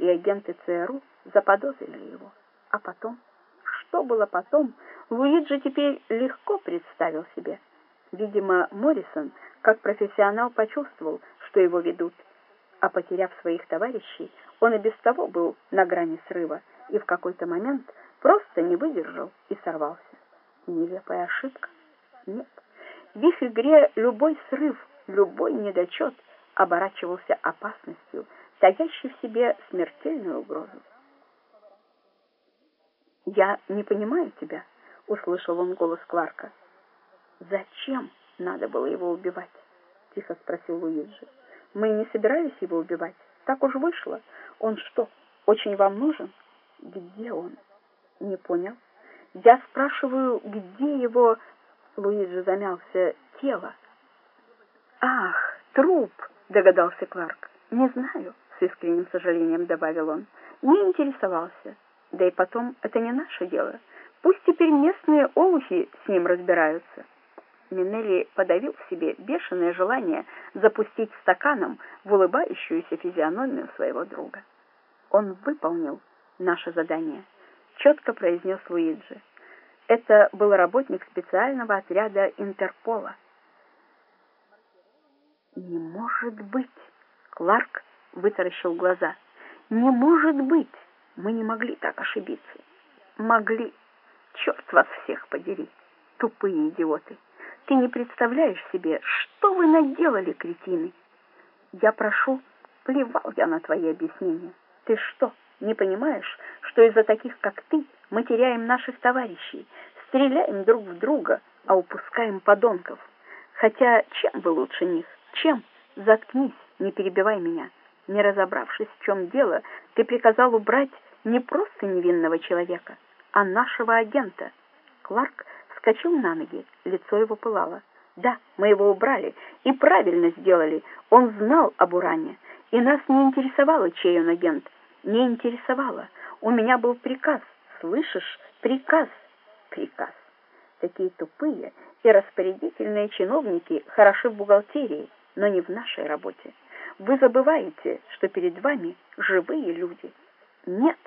и агенты ЦРУ заподозрили его. А потом, что было потом, Луиджи теперь легко представил себе. Видимо, Моррисон, как профессионал, почувствовал, что его ведут, а потеряв своих товарищей, он и без того был на грани срыва и в какой-то момент просто не выдержал и сорвался. Нелепая ошибка? Нет. В их игре любой срыв, любой недочет оборачивался опасностью, таящей в себе смертельную угрозу. «Я не понимаю тебя», — услышал он голос Кларка. «Зачем надо было его убивать?» — тихо спросил Луиджи. «Мы не собирались его убивать. Так уж вышло. Он что, очень вам нужен?» «Где он?» «Не понял». «Я спрашиваю, где его...» Луиджи замялся. «Тело». «Ах, труп!» — догадался Кларк. «Не знаю», — с искренним сожалением добавил он. «Не интересовался. Да и потом, это не наше дело. Пусть теперь местные олухи с ним разбираются». Минелли подавил в себе бешеное желание запустить стаканом в улыбающуюся физиономию своего друга. Он выполнил наше задание, четко произнес Луиджи. Это был работник специального отряда Интерпола. «Не может быть!» — Кларк вытаращил глаза. «Не может быть! Мы не могли так ошибиться!» «Могли! Черт вас всех подери! Тупые идиоты! Ты не представляешь себе, что вы наделали, кретины! Я прошу, плевал я на твои объяснения. Ты что, не понимаешь, что из-за таких, как ты, мы теряем наших товарищей, стреляем друг в друга, а упускаем подонков? Хотя чем вы лучше них? Чем? Заткнись, не перебивай меня. Не разобравшись, в чем дело, ты приказал убрать не просто невинного человека, а нашего агента. Кларк вскочил на ноги, лицо его пылало. Да, мы его убрали, и правильно сделали. Он знал об уране, и нас не интересовало, чей он агент. Не интересовало. У меня был приказ. Слышишь? Приказ. Приказ. Такие тупые и распорядительные чиновники хороши в бухгалтерии, но не в нашей работе. Вы забываете, что перед вами живые люди. Нет.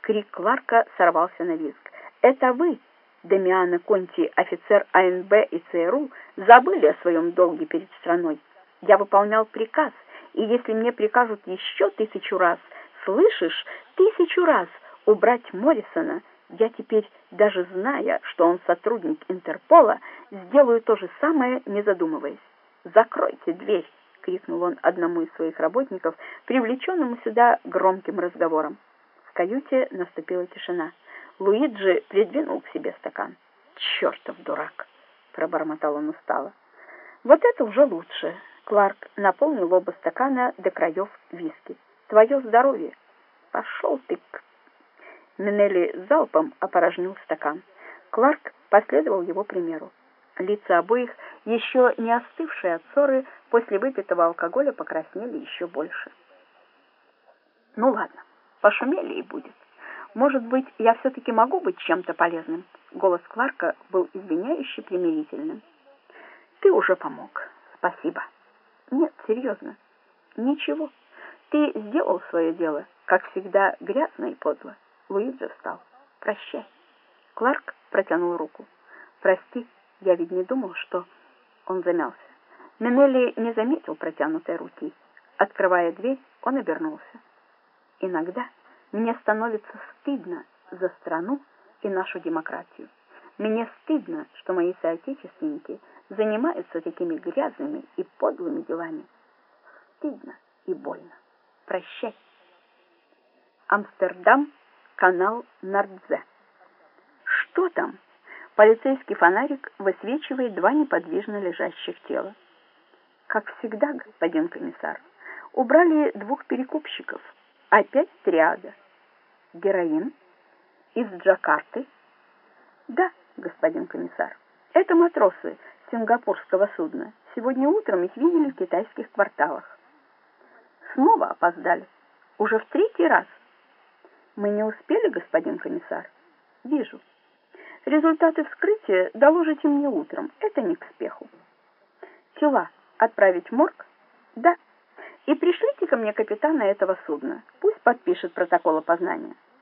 Крик Кларка сорвался на визг. Это вы Демиана Конти, офицер АНБ и ЦРУ, забыли о своем долге перед страной. Я выполнял приказ, и если мне прикажут еще тысячу раз, слышишь, тысячу раз убрать Моррисона, я теперь, даже зная, что он сотрудник Интерпола, сделаю то же самое, не задумываясь. «Закройте дверь!» — крикнул он одному из своих работников, привлеченному сюда громким разговором. В каюте наступила тишина. Луиджи придвинул к себе стакан. «Чертов дурак!» — пробормотал он устало. «Вот это уже лучше!» Кларк наполнил оба стакана до краев виски. «Твое здоровье!» «Пошел ты к...» Минелли залпом опорожнил стакан. Кларк последовал его примеру. Лица обоих, еще не остывшие от ссоры, после выпитого алкоголя покраснели еще больше. «Ну ладно, пошумели и будет. Может быть, я все-таки могу быть чем-то полезным?» Голос Кларка был извиняюще примирительным. «Ты уже помог. Спасибо». «Нет, серьезно. Ничего. Ты сделал свое дело, как всегда, грязно и подло». Луиджи встал. «Прощай». Кларк протянул руку. «Прости, я ведь не думал, что...» Он замялся. Минелли не заметил протянутой руки. Открывая дверь, он обернулся. «Иногда...» Мне становится стыдно за страну и нашу демократию. Мне стыдно, что мои соотечественники занимаются такими грязными и подлыми делами. Стыдно и больно. Прощай. Амстердам, канал Нардзе. Что там? Полицейский фонарик высвечивает два неподвижно лежащих тела. Как всегда, господин комиссар, убрали двух перекупщиков – Опять триада. Героин? Из Джакарты? Да, господин комиссар. Это матросы сингапурского судна. Сегодня утром их видели в китайских кварталах. Снова опоздали. Уже в третий раз. Мы не успели, господин комиссар? Вижу. Результаты вскрытия доложите мне утром. Это не к спеху. Тела отправить в морг? Да. И пришлите ко мне капитана этого судна. Пусть подпишет протокол опознания.